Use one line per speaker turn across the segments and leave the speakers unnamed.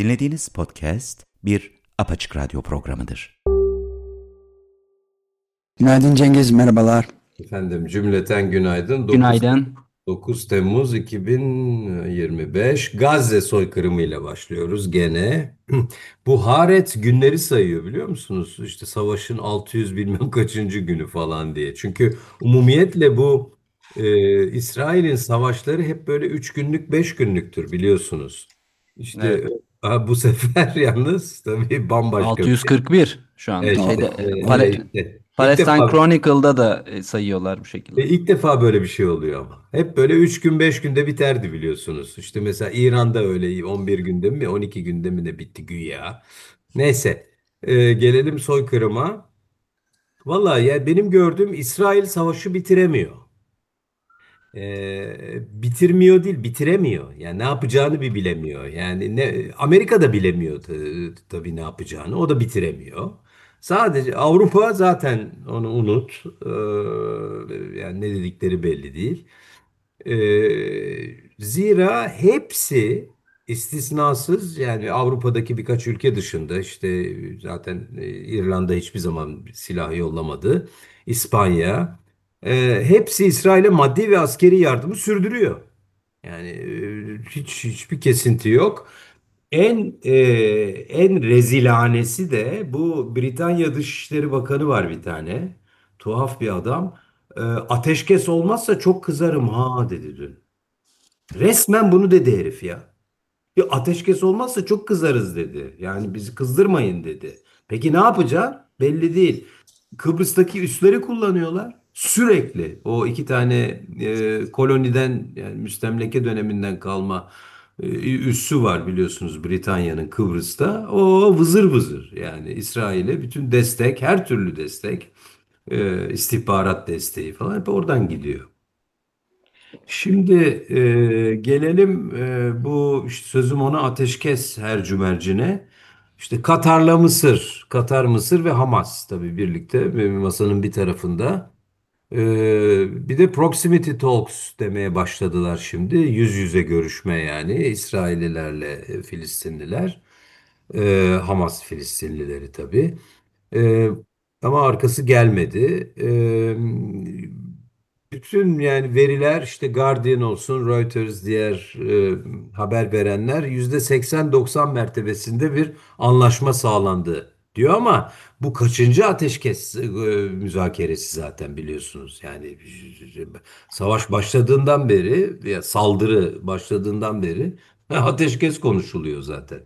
Dinlediğiniz podcast bir apaçık radyo programıdır.
Günaydın Cengiz, merhabalar.
Efendim cümleten günaydın. 9,
Günaydın.
9 Temmuz 2025 Gazze soykırımıyla başlıyoruz gene. Bu Haret günleri sayıyor biliyor musunuz? İşte savaşın 600 bilmem kaçıncı günü falan diye. Çünkü umumiyetle bu e, İsrail'in savaşları hep böyle 3 günlük 5 günlüktür biliyorsunuz. İşte
Evet.
Ha, bu sefer yalnız tabii bambaşka bir şey.
641 şu an.
Evet,
Şeyde,
e,
Pale-
hele işte.
Palestine
defa-
Chronicle'da da e, sayıyorlar bu şekilde.
E, ilk defa böyle bir şey oluyor ama. Hep böyle 3 gün 5 günde biterdi biliyorsunuz. İşte mesela İran'da öyle 11 günde mi 12 günde mi ne bitti güya. Neyse e, gelelim soykırıma. Vallahi ya benim gördüğüm İsrail savaşı bitiremiyor. E, bitirmiyor değil bitiremiyor. Yani ne yapacağını bir bilemiyor. Yani ne Amerika da bilemiyor ta- tabii ne yapacağını. O da bitiremiyor. Sadece Avrupa zaten onu unut. Ee, yani ne dedikleri belli değil. Ee, zira hepsi istisnasız yani Avrupa'daki birkaç ülke dışında işte zaten e, İrlanda hiçbir zaman silah yollamadı. İspanya e, hepsi İsrail'e maddi ve askeri yardımı sürdürüyor. Yani e, hiç hiçbir kesinti yok. En e, en rezilanesi de bu Britanya Dışişleri Bakanı var bir tane. Tuhaf bir adam. E, ateşkes olmazsa çok kızarım ha dedi dün. Resmen bunu dedi herif ya. Bir ateşkes olmazsa çok kızarız dedi. Yani bizi kızdırmayın dedi. Peki ne yapacağız? Belli değil. Kıbrıs'taki üsleri kullanıyorlar. Sürekli o iki tane e, koloniden yani müstemleke döneminden kalma e, üssü var biliyorsunuz Britanya'nın Kıbrıs'ta. O vızır vızır yani İsrail'e bütün destek, her türlü destek, e, istihbarat desteği falan hep oradan gidiyor. Şimdi e, gelelim e, bu işte sözüm ona ateşkes hercümercine. İşte Katar'la Mısır, Katar, Mısır ve Hamas tabii birlikte bir masanın bir tarafında. E, bir de proximity talks demeye başladılar şimdi. Yüz yüze görüşme yani İsraillilerle e, Filistinliler. E, Hamas Filistinlileri tabii. E, ama arkası gelmedi. E, bütün yani veriler işte Guardian olsun, Reuters, diğer e, haber verenler %80-90 mertebesinde bir anlaşma sağlandı diyor ama bu kaçıncı ateşkes e, müzakeresi zaten biliyorsunuz. Yani savaş başladığından beri ya saldırı başladığından beri ateşkes konuşuluyor zaten.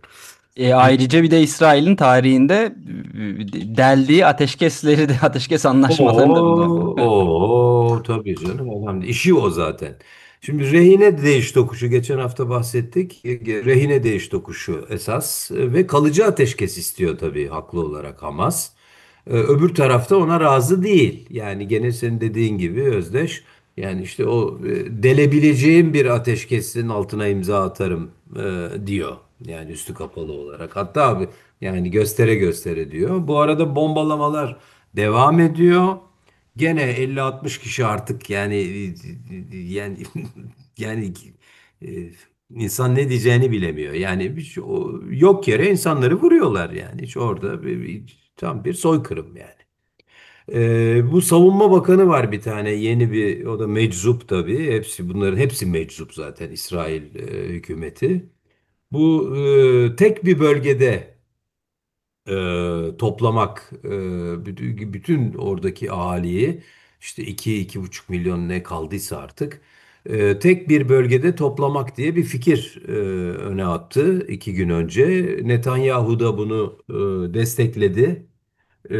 E, ayrıca bir de İsrail'in tarihinde e, deldiği ateşkesleri de ateşkes anlaşmalarını da
Oo,
bunlar.
oo, tabii canım önemli. İşi o zaten. Şimdi rehine değiş tokuşu geçen hafta bahsettik. Rehine değiş tokuşu esas ve kalıcı ateşkes istiyor tabii haklı olarak Hamas. Ee, Öbür tarafta ona razı değil. Yani gene senin dediğin gibi Özdeş yani işte o e, delebileceğim bir ateşkesin altına imza atarım e, diyor. Yani üstü kapalı olarak. Hatta abi yani göstere göstere diyor. Bu arada bombalamalar devam ediyor. Gene 50-60 kişi artık yani yani yani e, insan ne diyeceğini bilemiyor. Yani bir- o yok yere insanları vuruyorlar yani. Hiç orada bir, bir- tam bir soykırım yani. Ee, bu savunma bakanı var bir tane yeni bir o da meczup tabii. Hepsi bunların hepsi meczup zaten İsrail e, hükümeti. Bu e, tek bir bölgede e, toplamak e, bütün, oradaki ahaliyi işte iki iki buçuk milyon ne kaldıysa artık e, tek bir bölgede toplamak diye bir fikir e, öne attı iki gün önce. Netanyahu da bunu e, destekledi. E,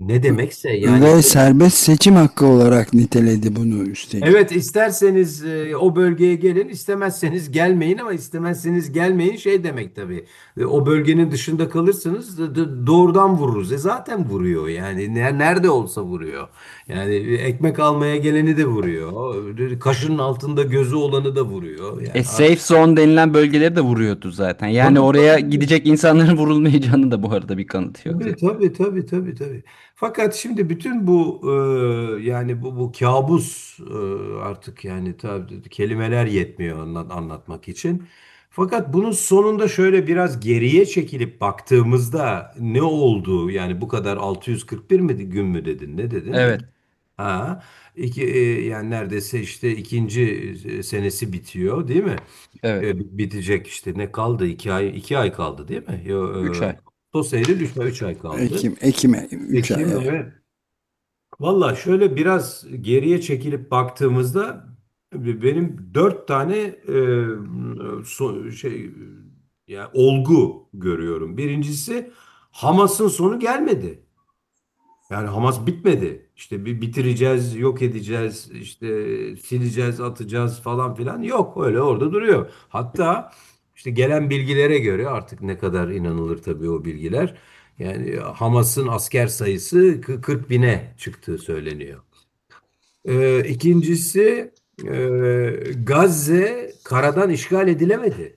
ne demekse yani
Ve serbest seçim hakkı olarak niteledi bunu üstelik.
Evet isterseniz e, o bölgeye gelin, istemezseniz gelmeyin ama istemezseniz gelmeyin şey demek tabii. E, o bölgenin dışında kalırsanız doğrudan vururuz. E zaten vuruyor yani Ne- nerede olsa vuruyor. Yani ekmek almaya geleni de vuruyor. Kaşının altında gözü olanı da vuruyor. Yani
E, safe zone denilen bölgeleri de vuruyordu zaten. Yani
Tabii,
oraya
tabii.
gidecek insanların vurulmayacağını da bu arada bir kanıtıyor.
Tabii tabii tabii tabii tabii. Fakat şimdi bütün bu e, yani bu bu kabus e, artık yani tabii kelimeler yetmiyor anlat, anlatmak için. Fakat bunun sonunda şöyle biraz geriye çekilip baktığımızda ne oldu? Yani bu kadar 641 mi gün mü dedin? Ne dedin?
Evet.
Ha, iki, e, yani neredeyse işte ikinci e, senesi bitiyor, değil mi?
Evet.
E, bitecek işte ne kaldı? İki ay, iki ay kaldı değil mi? Yo,
Üç
e,
ay.
Ağustos, Eylül, üç, üç ay kaldı.
Ekim, Ekim'e 3 ay.
Ekim,
evet.
evet. Valla şöyle biraz geriye çekilip baktığımızda benim dört tane e, so- şey yani olgu görüyorum. Birincisi Hamas'ın sonu gelmedi. Yani Hamas bitmedi. İşte bir bitireceğiz, yok edeceğiz, işte sileceğiz, atacağız falan filan. Yok öyle orada duruyor. Hatta işte gelen bilgilere göre artık ne kadar inanılır tabii o bilgiler. Yani Hamas'ın asker sayısı 40 bine çıktığı söyleniyor. Ee, ikincisi e, Gazze karadan işgal edilemedi.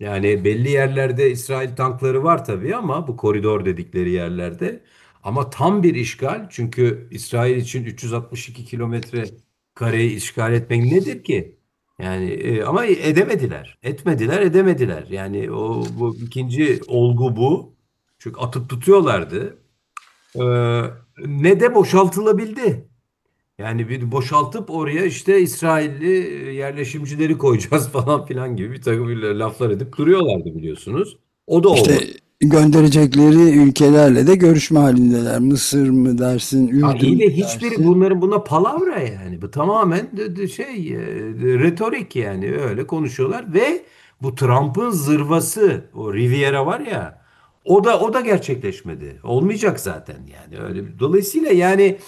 Yani belli yerlerde İsrail tankları var tabii ama bu koridor dedikleri yerlerde. Ama tam bir işgal çünkü İsrail için 362 kilometre kareyi işgal etmek nedir ki? Yani e, ama edemediler. Etmediler, edemediler. Yani o bu ikinci olgu bu. Çünkü atıp tutuyorlardı. Ee, ne de boşaltılabildi. Yani bir boşaltıp oraya işte İsrailli yerleşimcileri koyacağız falan filan gibi bir takım laflar edip duruyorlardı biliyorsunuz. O da
İşte
olmadı.
Gönderecekleri ülkelerle de görüşme halindeler. Mısır mı dersin, Ürdün mü
hiçbiri bunların buna palavra yani. Bu tamamen şey e, retorik yani öyle konuşuyorlar ve bu Trump'ın zırvası o Riviera var ya o da o da gerçekleşmedi. Olmayacak zaten yani öyle. Dolayısıyla yani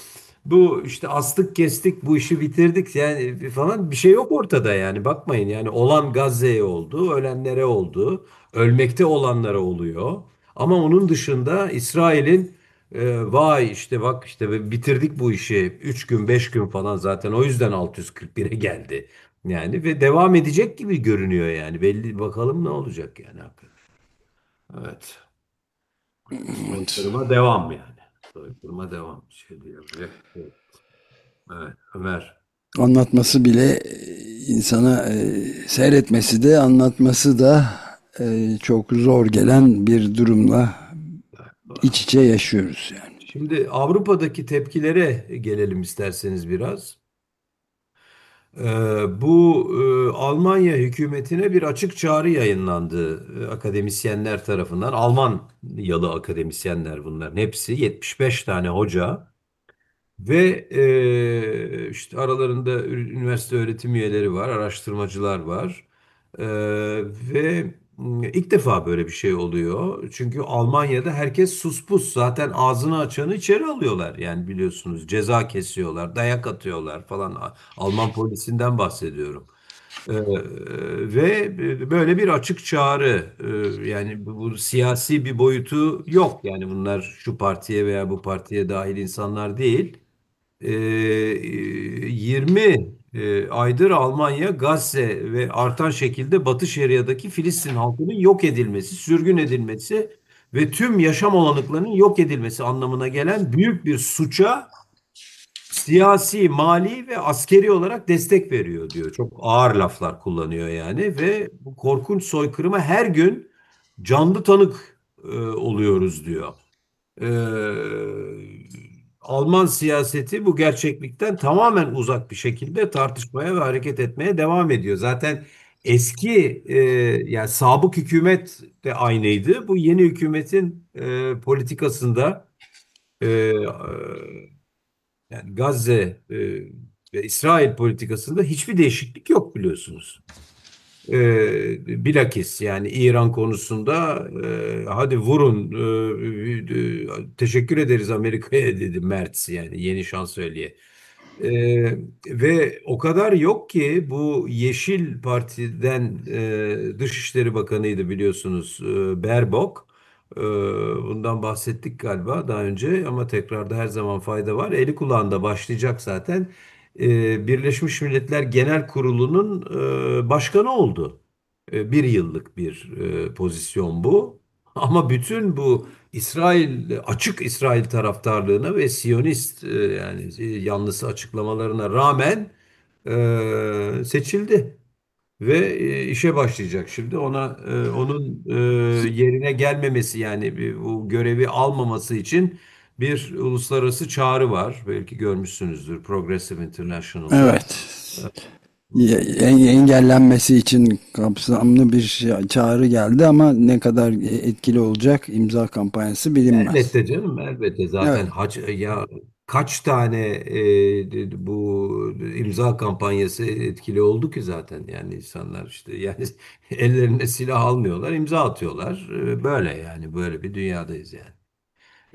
bu işte astık kestik bu işi bitirdik yani falan bir şey yok ortada yani bakmayın yani olan Gazze'ye oldu, ölenlere oldu, ölmekte olanlara oluyor. Ama onun dışında İsrail'in e, vay işte bak işte bitirdik bu işi 3 gün 5 gün falan zaten o yüzden 641'e geldi. Yani ve devam edecek gibi görünüyor yani. Belli bakalım ne olacak yani hakikaten. Evet. Soykırıma devam yani. Soykırıma devam. Şey değil. Evet. Evet. Ömer.
Anlatması bile e, insana e, seyretmesi de anlatması da e, çok zor gelen bir durumla iç içe yaşıyoruz yani.
Şimdi Avrupa'daki tepkilere gelelim isterseniz biraz. Ee, bu e, Almanya hükümetine bir açık çağrı yayınlandı e, akademisyenler tarafından. Almanyalı akademisyenler bunların hepsi 75 tane hoca ve e, işte aralarında üniversite öğretim üyeleri var, araştırmacılar var. E, ve ilk defa böyle bir şey oluyor. Çünkü Almanya'da herkes suspus. Zaten ağzını açanı içeri alıyorlar. Yani biliyorsunuz ceza kesiyorlar, dayak atıyorlar falan. Alman polisinden bahsediyorum. E, ve böyle bir açık çağrı e, yani bu, bu siyasi bir boyutu yok. Yani bunlar şu partiye veya bu partiye dahil insanlar değil. Ee, 20 e, aydır Almanya Gazze ve artan şekilde Batı Şeria'daki Filistin halkının yok edilmesi, sürgün edilmesi ve tüm yaşam olanaklarının yok edilmesi anlamına gelen büyük bir suça siyasi, mali ve askeri olarak destek veriyor diyor. Çok ağır laflar kullanıyor yani ve bu korkunç soykırıma her gün canlı tanık e, oluyoruz diyor. Ee, Alman siyaseti bu gerçeklikten tamamen uzak bir şekilde tartışmaya ve hareket etmeye devam ediyor. Zaten eski e, yani sabık hükümet de aynıydı. Bu yeni hükümetin e, politikasında e, e, yani Gazze e, ve İsrail politikasında hiçbir değişiklik yok biliyorsunuz. E, bilakis yani İran konusunda e, hadi vurun e, e, teşekkür ederiz Amerika'ya dedi Merz yani yeni şansölye. E, ve o kadar yok ki bu Yeşil Parti'den e, Dışişleri Bakanıydı biliyorsunuz e, Baerbock. E, bundan bahsettik galiba daha önce ama tekrarda her zaman fayda var. Eli kulağında başlayacak zaten e, Birleşmiş Milletler Genel Kurulu'nun e, başkanı oldu. E, bir yıllık bir e, pozisyon bu. Ama bütün bu İsrail açık İsrail taraftarlığına ve Siyonist yani yanlısı açıklamalarına rağmen seçildi. ve işe başlayacak şimdi. Ona onun yerine gelmemesi yani bu görevi almaması için bir uluslararası çağrı var. Belki görmüşsünüzdür Progressive International'da.
Evet. Engellenmesi için kapsamlı bir şey- çağrı geldi ama ne kadar etkili olacak imza kampanyası bilinmez.
Elbette canım, elbette zaten
Evet.
hac ya kaç tane e, bu imza kampanyası etkili oldu ki zaten yani insanlar işte yani ellerine silah almıyorlar, imza atıyorlar. E, Böyle yani böyle bir dünyadayız yani.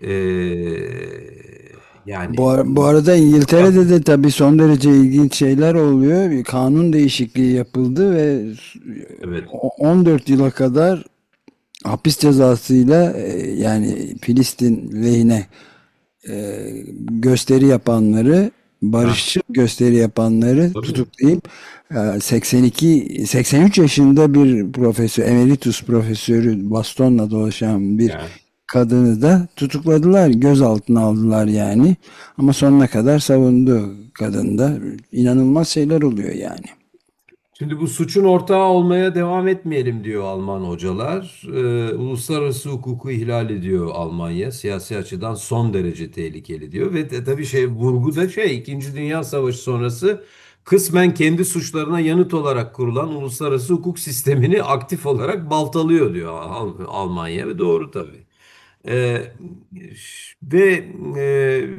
E, yani
Bu, ar- bu arada İngiltere'de de tabii son derece ilginç şeyler oluyor. Bir kanun değişikliği yapıldı ve
evet.
o- 14 yıla kadar hapis cezasıyla e, yani Filistin lehine e, gösteri yapanları barışçı gösteri yapanları
Tabii.
tutuklayıp e, 82 83 yaşında bir profesör emeritus profesörü bastonla dolaşan bir
Yani.
Kadını da tutukladılar gözaltına aldılar yani ama sonuna kadar savundu kadın da inanılmaz şeyler oluyor yani.
Şimdi bu suçun ortağı olmaya devam etmeyelim diyor Alman hocalar. Ee, uluslararası hukuku ihlal ediyor Almanya. Siyasi açıdan son derece tehlikeli diyor. Ve de, tabii şey vurgu da şey İkinci Dünya Savaşı sonrası kısmen kendi suçlarına yanıt olarak kurulan uluslararası hukuk sistemini aktif olarak baltalıyor diyor Al- Almanya ve doğru tabii. Ee, ve e,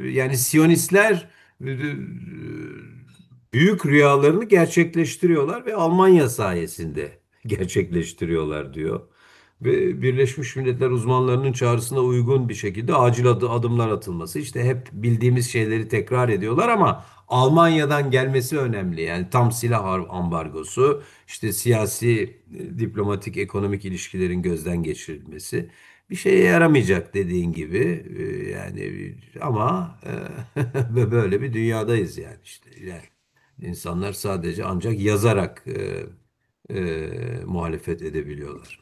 yani Siyonistler e, büyük rüyalarını gerçekleştiriyorlar ve Almanya sayesinde gerçekleştiriyorlar diyor. Ve Birleşmiş Milletler uzmanlarının çağrısına uygun bir şekilde acil adı- adımlar atılması. İşte hep bildiğimiz şeyleri tekrar ediyorlar ama Almanya'dan gelmesi önemli. Yani tam silah ambargosu, işte siyasi, e, diplomatik, ekonomik ilişkilerin gözden geçirilmesi bir şeye yaramayacak dediğin gibi E, yani ama e, böyle bir dünyadayız yani işte yani insanlar sadece ancak yazarak e, e, muhalefet edebiliyorlar.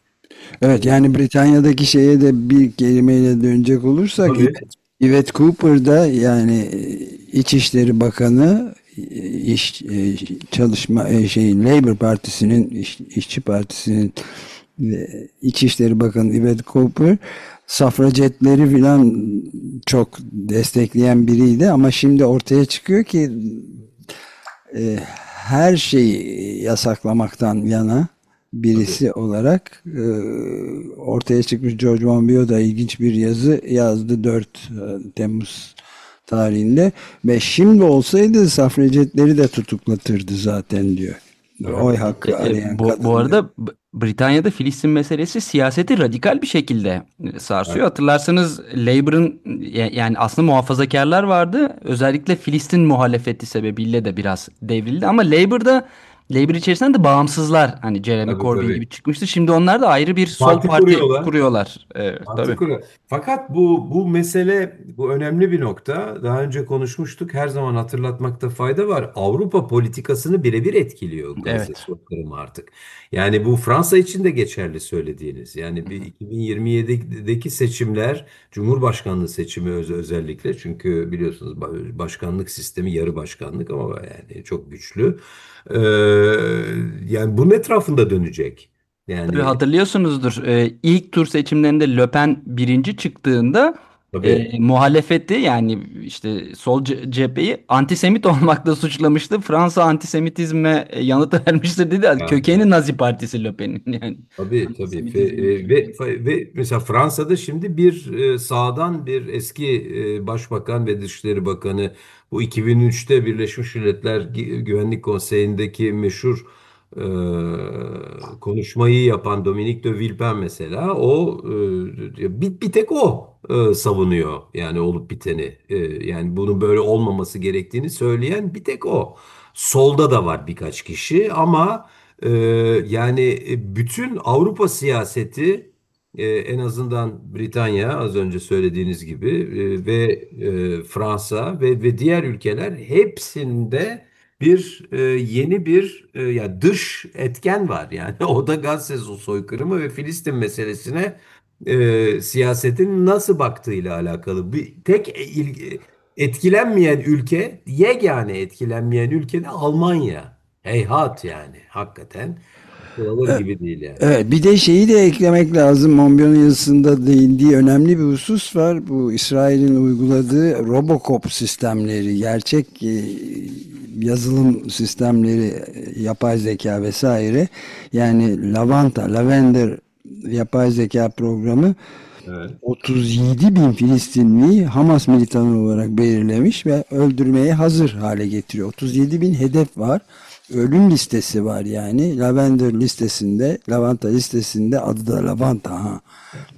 Evet yani Britanya'daki şeye de bir kelimeyle dönecek olursak
Tabii.
Yvette Cooper da yani e, İçişleri Bakanı e, iş çalışma şey Labour Partisi'nin iş- işçi partisinin İçişleri Bakanı Yvette Cooper safracetleri filan çok destekleyen biriydi ama şimdi ortaya çıkıyor ki e, her şeyi yasaklamaktan yana birisi olarak e, ortaya çıkmış George Monbiot da ilginç bir yazı yazdı 4 e, Temmuz tarihinde ve şimdi olsaydı safracetleri de tutuklatırdı zaten diyor. Oy hakkı
E, e,
arayan
bu, bu arada Britanya'da Filistin meselesi siyaseti radikal bir şekilde e, sarsıyor.
Evet.
Hatırlarsanız Labour'ın ya- yani aslında muhafazakarlar vardı. Özellikle Filistin muhalefeti sebebiyle de biraz devrildi. Ama Labour'da Labour içerisinden de bağımsızlar hani Jeremy
Tabii,
Corbyn
tabii.
gibi çıkmıştı. Şimdi onlar da ayrı bir sol
Parti
parti
kuruyorlar.
kuruyorlar. Evet, tabii.
Mantıklı. Fakat bu bu mesele bu önemli bir nokta. Daha önce konuşmuştuk. Her zaman hatırlatmakta fayda var. Avrupa politikasını birebir etkiliyor Gazze
Evet.
soykırımı artık. Yani bu Fransa için de geçerli söylediğiniz. Yani bir 2027'deki seçimler, Cumhurbaşkanlığı seçimi öz- özellikle çünkü biliyorsunuz ba- başkanlık sistemi yarı başkanlık ama yani çok güçlü. Ee, yani bunun etrafında dönecek. Yani
Tabii hatırlıyorsunuzdur. Ee, ilk tur seçimlerinde Le Pen birinci çıktığında
tabii.
e, muhalefeti yani işte sol ce- cepheyi antisemit olmakla suçlamıştı. Fransa antisemitizme e, yanıt vermiştir dedi.
Ya.
Kökeni Nazi Partisi Le Pen'in yani.
Tabii tabii ve, e, ve, ve mesela Fransa'da şimdi bir e, sağdan bir eski başbakan ve Dışişleri Bakanı bu 2003'te Birleşmiş Milletler Gü- Güvenlik Konseyi'ndeki meşhur e, konuşmayı yapan Dominique de Villepin mesela o e, bir, bir tek o e, savunuyor yani olup biteni E, yani bunun böyle olmaması gerektiğini söyleyen bir tek o. Solda da var birkaç kişi ama ee, yani e, bütün Avrupa siyaseti e, en azından Britanya az önce söylediğiniz gibi e, ve e, Fransa ve ve diğer ülkeler hepsinde bir e, yeni bir e, ya dış etken var. Yani o da Gazze soykırımı ve Filistin meselesine e, siyasetin nasıl baktığıyla alakalı. Bir tek il- etkilenmeyen ülke yegane etkilenmeyen ülke de Almanya. Heyhat yani hakikaten kullanılır gibi değil yani.
Evet, bir de şeyi de eklemek lazım. Monbiot'un yazısında değindiği önemli bir husus var. Bu İsrail'in uyguladığı Robocop sistemleri, gerçek e, yazılım sistemleri, e, yapay zeka vesaire. Yani Lavanta, Lavender yapay zeka programı
Evet.
37 bin Filistinliyi Hamas militanı olarak belirlemiş ve öldürmeye hazır hale getiriyor. 37 bin hedef var. Ölüm listesi var yani. Lavender listesinde, Lavanta listesinde adı da Lavanta ha.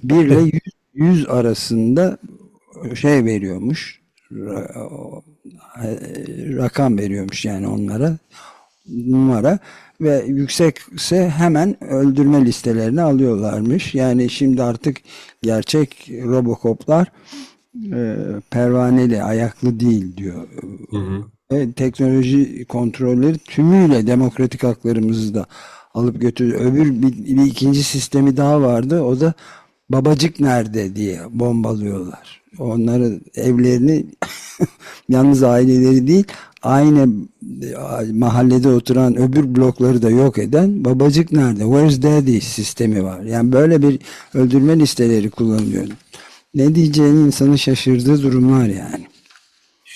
1 ile 100, 100 arasında şey veriyormuş. e, Rakam veriyormuş yani onlara numara ve yüksekse hemen öldürme listelerine alıyorlarmış. Yani şimdi artık gerçek Robocop'lar e, pervaneli, ayaklı değil diyor.
Hı hı.
Ve teknoloji kontrolleri tümüyle demokratik haklarımızı da alıp götürüyor. Öbür bir, bir ikinci sistemi daha vardı. O da babacık nerede diye bombalıyorlar. Onları evlerini yalnız aileleri değil aynı e, mahallede oturan öbür blokları da yok eden babacık nerede? Where's daddy sistemi var. Yani böyle bir öldürme listeleri kullanılıyor. Ne diyeceğini insanın şaşırdığı durumlar yani.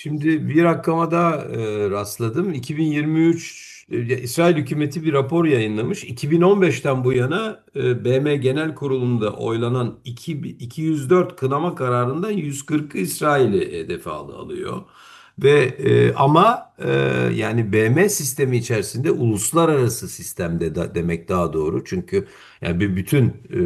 Şimdi bir rakama daha e, rastladım. 2023 e, İsrail hükümeti bir rapor yayınlamış. 2015'ten bu yana e, BM Genel Kurulu'nda oylanan 2, 204 kınama kararından 140'ı İsrail'i hedefe al- alıyor. Ve e, ama e, yani BM sistemi içerisinde uluslararası sistemde da, demek daha doğru. Çünkü yani bir bütün e,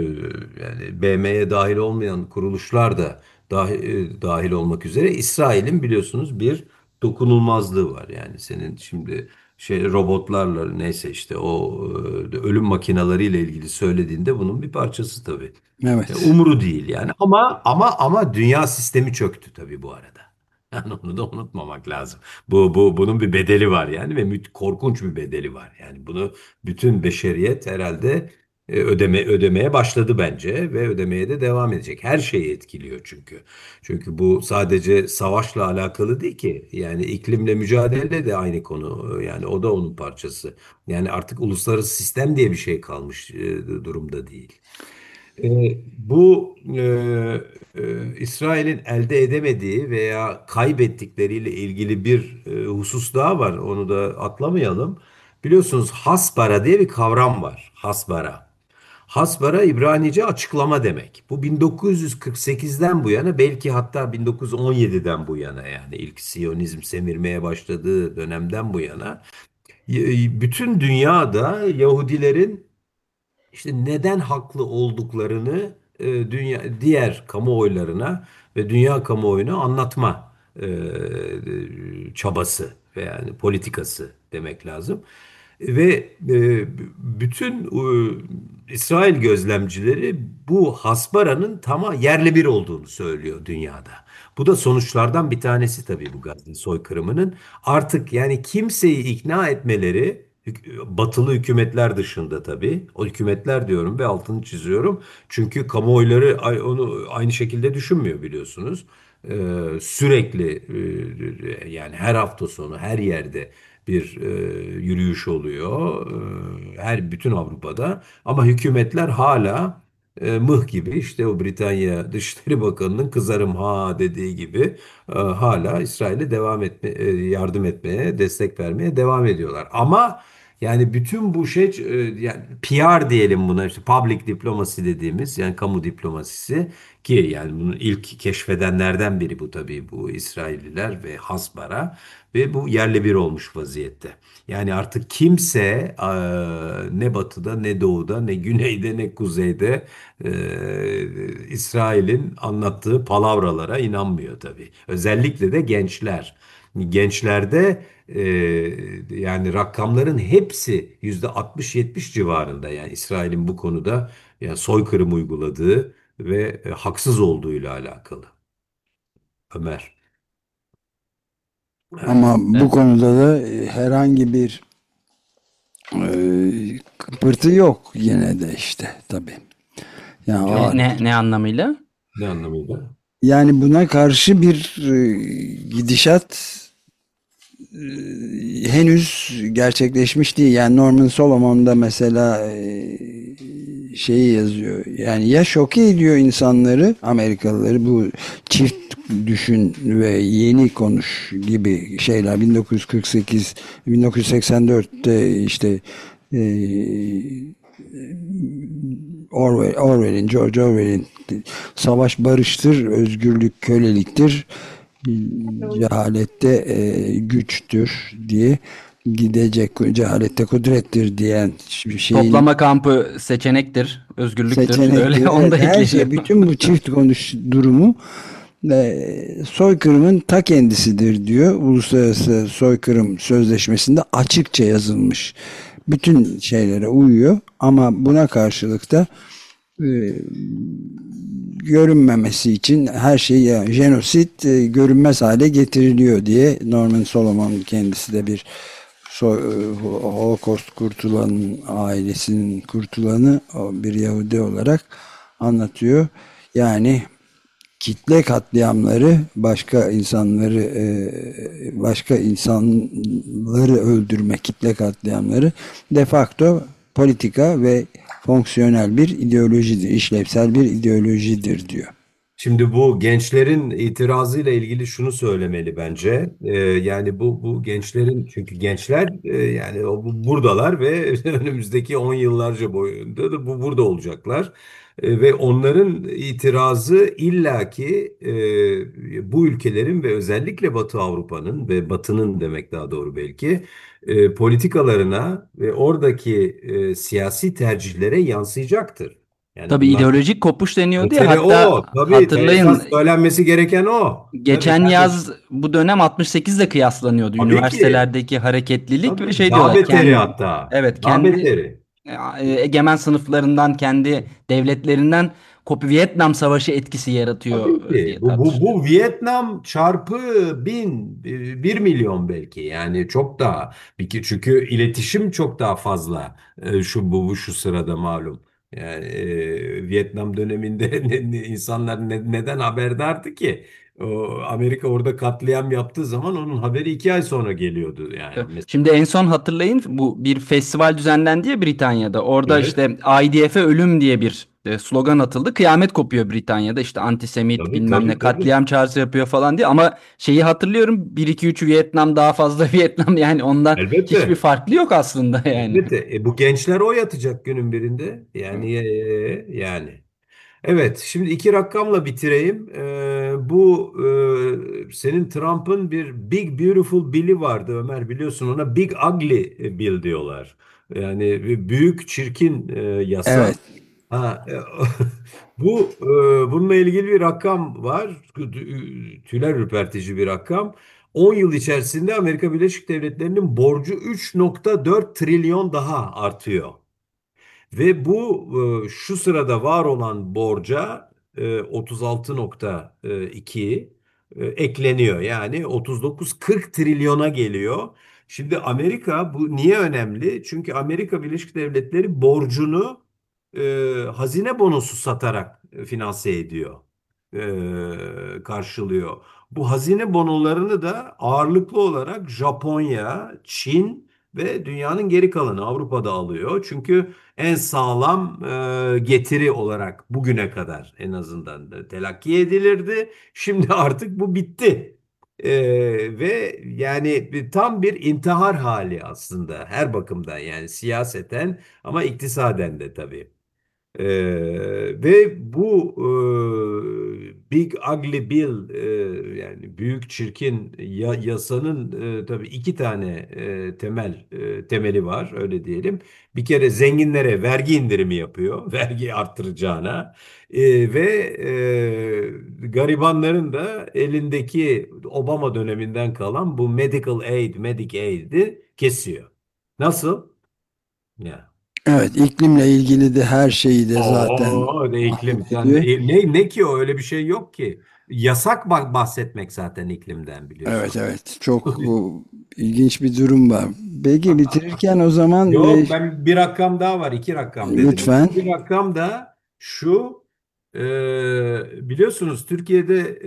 yani BM'ye dahil olmayan kuruluşlar da dahil, e, dahil olmak üzere İsrail'in biliyorsunuz bir dokunulmazlığı var. Yani senin şimdi şey robotlarla neyse işte o e, ölüm makinalarıyla ilgili söylediğinde bunun bir parçası tabii.
Evet.
Ya umuru değil yani. Ama ama ama dünya sistemi çöktü tabii bu arada. Yani onu da unutmamak lazım. Bu bu bunun bir bedeli var yani ve korkunç bir bedeli var. Yani bunu bütün beşeriyet herhalde e, ödeme ödemeye başladı bence ve ödemeye de devam edecek. Her şeyi etkiliyor çünkü. Çünkü bu sadece savaşla alakalı değil ki. Yani iklimle mücadele de aynı konu. Yani o da onun parçası. Yani artık uluslararası sistem diye bir şey kalmış e, durumda değil. E, bu e, e, İsrail'in elde edemediği veya kaybettikleriyle ilgili bir e, husus daha var. Onu da atlamayalım. Biliyorsunuz hasbara diye bir kavram var. Hasbara. Hasbara İbranice açıklama demek. Bu 1948'den bu yana belki hatta 1917'den bu yana yani ilk Siyonizm semirmeye başladığı dönemden bu yana bütün dünyada Yahudilerin işte neden haklı olduklarını e, dünya diğer kamuoylarına ve dünya kamuoyuna anlatma e, çabası ve yani politikası demek lazım. Ve e, bütün e, İsrail gözlemcileri bu Hasbara'nın tama yerli bir olduğunu söylüyor dünyada. Bu da sonuçlardan bir tanesi tabii bu Gazze soykırımının. Artık yani kimseyi ikna etmeleri batılı hükümetler dışında tabii. O hükümetler diyorum ve altını çiziyorum. Çünkü kamuoyları onu aynı şekilde düşünmüyor biliyorsunuz. Ee, sürekli yani her hafta sonu her yerde bir e, yürüyüş oluyor. E, her bütün Avrupa'da ama hükümetler hala e, mıh gibi işte o Britanya Dışişleri Bakanı'nın kızarım ha dediği gibi e, hala İsrail'e devam etme, e, yardım etmeye, destek vermeye devam ediyorlar. Ama yani bütün bu şey e, yani PR diyelim buna işte public diplomacy dediğimiz yani kamu diplomasisi ki yani bunu ilk keşfedenlerden biri bu tabii bu İsrailliler ve Hasbara ve bu yerle bir olmuş vaziyette. Yani artık kimse e, ne batıda ne doğuda ne güneyde ne kuzeyde e, İsrail'in anlattığı palavralara inanmıyor tabii. Özellikle de gençler. Gençlerde e, yani rakamların hepsi yüzde 60-70 civarında yani İsrail'in bu konuda yani soykırım uyguladığı ve e, haksız olduğuyla alakalı. Ömer.
Ama bu konuda da e, herhangi bir e, kıpırtı yok yine de işte tabii. Yani,
Ne,
o-
ne, ne anlamıyla?
Ne anlamıyla?
yani buna karşı bir e, gidişat henüz gerçekleşmiş değil. Yani Norman Solomon da mesela e, şeyi yazıyor. Yani ya şok ediyor insanları, Amerikalıları bu çift düşün ve yeni konuş gibi şeyler 1948 1984'te işte e, Orwell, Orwell'in, George Orwell'in savaş barıştır, özgürlük köleliktir, cehalette e, güçtür diye gidecek cehalette kudrettir diyen şeyin
Toplama kampı seçenektir, özgürlüktür.
seçenekleri,
Öyle onu da
her şey, bütün bu çift konuş durumu e, soykırımın ta kendisidir diyor. Uluslararası Soykırım Sözleşmesi'nde açıkça yazılmış. Bütün şeylere uyuyor ama buna karşılık da e, görünmemesi için her şey yani jenosit e, görünmez hale getiriliyor diye Norman Solomon kendisi de bir soy, e, Holocaust kurtulanın ailesinin kurtulanı bir Yahudi olarak anlatıyor. Yani kitle katliamları başka insanları e, başka insanları öldürme kitle katliamları de facto politika ve fonksiyonel bir ideolojidir, işlevsel bir ideolojidir diyor.
Şimdi bu gençlerin itirazıyla ilgili şunu söylemeli bence. Ee, yani bu bu gençlerin çünkü gençler e, yani o, bu- buradalar ve önümüzdeki 10 yıllarca boyunca da bu burada olacaklar. E, ve onların itirazı illaki e, bu ülkelerin ve özellikle Batı Avrupa'nın ve Batı'nın demek daha doğru belki e, politikalarına ve oradaki e, siyasi tercihlere yansıyacaktır. Yani
Tabii
bunlar
ideolojik kopuş deniyordu ya hatta
o. Tabii
hatırlayın
söylenmesi gereken o.
geçen
Tabii,
yaz bu dönem 68 ile kıyaslanıyordu.
Tabii ki.
Üniversitelerdeki hareketlilik
Tabii,
ve şey diyorlar. kendi-
hatta.
Evet, kendi-
beteri.
e, egemen sınıflarından kendi devletlerinden Vietnam Savaşı etkisi yaratıyor diye
Bu, bu, bu Vietnam çarpı bin, e, bir milyon belki. Yani çok daha. Çünkü iletişim çok daha fazla e, şu bu, bu şu sırada malum. Yani e, Vietnam döneminde ne- ne- insanlar ne- neden haberdardı ki? O, Amerika orada katliam yaptığı zaman onun haberi iki ay sonra geliyordu yani.
Şimdi en son hatırlayın bu bir festival düzenlendi ya Britanya'da. Orada
Evet.
işte IDF'e ölüm diye bir slogan atıldı. Kıyamet kopuyor Britanya'da. İşte antisemit
Tabii,
bilmem
tabii,
ne
tabii.
katliam çağrısı yapıyor falan diye. Ama şeyi hatırlıyorum 1 2 3 Vietnam daha fazla Vietnam yani ondan
Elbette.
hiçbir farklı yok aslında yani.
Elbette. E, bu gençler oy atacak günün birinde. Yani e, yani. Evet, şimdi iki rakamla bitireyim. E, bu e, senin Trump'ın bir Big Beautiful Bill'i vardı Ömer biliyorsun ona Big Ugly Bill diyorlar. Yani büyük çirkin e, yasa.
Evet.
Ha, e, bu e, bununla ilgili bir rakam var. Tüyler ürpertici bir rakam. 10 yıl içerisinde Amerika Birleşik Devletleri'nin borcu 3.4 trilyon daha artıyor. Ve bu e, şu sırada var olan borca e, 36.2 e, ekleniyor. Yani 39-40 trilyona geliyor. Şimdi Amerika bu niye önemli? Çünkü Amerika Birleşik Devletleri borcunu e, hazine bonosu satarak e, finanse ediyor, e, karşılıyor. Bu hazine bonolarını da ağırlıklı olarak Japonya, Çin ve dünyanın geri kalanı Avrupa'da alıyor. Çünkü en sağlam e, getiri olarak bugüne kadar en azından da telakki edilirdi. Şimdi artık bu bitti. E, ve yani tam bir intihar hali aslında her bakımdan yani siyaseten ama iktisaden de tabii. Ee, ve bu e, Big Ugly Bill e, yani büyük çirkin ya, yasanın e, tabii iki tane e, temel e, temeli var öyle diyelim. Bir kere zenginlere vergi indirimi yapıyor vergi arttıracağına E, ve e, garibanların da elindeki Obama döneminden kalan bu medical aid, medic aid'i kesiyor. Nasıl? Ya.
Evet, iklimle ilgili de her şeyi de zaten
Oo, de iklim. De- ne, ne ki o öyle bir şey yok ki. Yasak bah- bahsetmek zaten iklimden biliyorsun.
Evet evet çok bu, ilginç bir durum var. Peki bitirirken o zaman
Yok
e,
ben bir rakam daha var iki rakam dedim.
Lütfen.
Bir rakam da şu Ee, biliyorsunuz Türkiye'de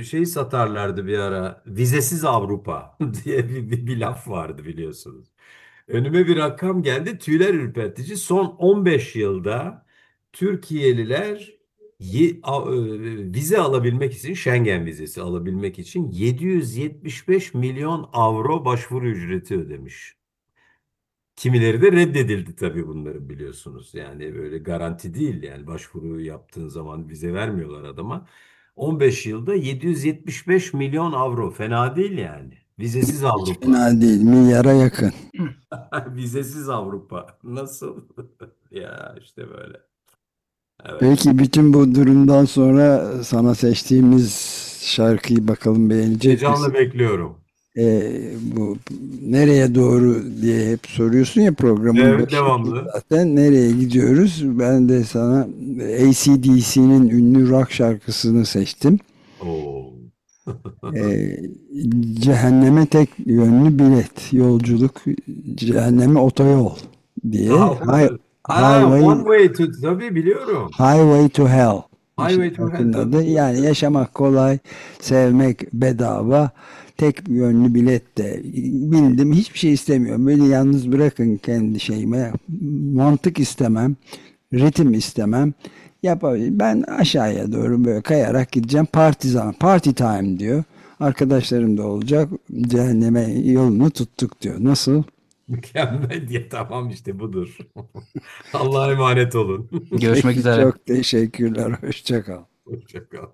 e, şey satarlardı bir ara vizesiz Avrupa diye bir, bir, bir laf vardı biliyorsunuz. Önüme bir rakam geldi tüyler ürpertici. Son 15 yılda Türkiye'liler e, vize alabilmek için Schengen vizesi alabilmek için 775 milyon avro başvuru ücreti ödemiş. Kimileri de reddedildi tabii bunların biliyorsunuz. Yani böyle garanti değil yani başvuru yaptığın zaman vize vermiyorlar adama. 15 yılda 775 milyon avro fena değil yani. Vizesiz Avrupa.
Fena değil. Milyara yakın.
Vizesiz Avrupa. Nasıl? Ya işte böyle. Evet.
Peki bütün bu durumdan sonra sana seçtiğimiz şarkıyı bakalım beğenecek misin?
Heyecanla bekliyorum.
Ee, bu nereye doğru diye hep soruyorsun ya programın
Evet, devamlı.
zaten nereye gidiyoruz? Ben de sana AC/DC'nin ünlü rock şarkısını seçtim.
Oo.
Ee, cehenneme tek yönlü bilet, yolculuk, cehenneme otoyol diye.
Aa,
Hi-
Aa,
Highway,
One Way to tabii biliyorum.
Highway to Hell.
Highway to
Şarkının
Hell,
adı.
tabii.
Yani yaşamak kolay, sevmek bedava, tek yönlü bilet de bildim. Hiçbir şey istemiyorum. Beni yalnız bırakın kendi şeyime. Mantık istemem, ritim istemem. Yap ben aşağıya doğru böyle kayarak gideceğim. Partizan, party time diyor. Arkadaşlarım da olacak. Cehenneme yolunu tuttuk diyor. Nasıl?
Mükemmel diye tamam işte budur. Allah'a emanet olun.
Görüşmek
Peki,
üzere.
Çok teşekkürler. Hoşça kal.
Hoşça kal.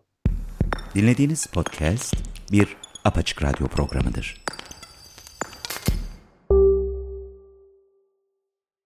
Dinlediğiniz podcast bir Apaçık Radyo programıdır.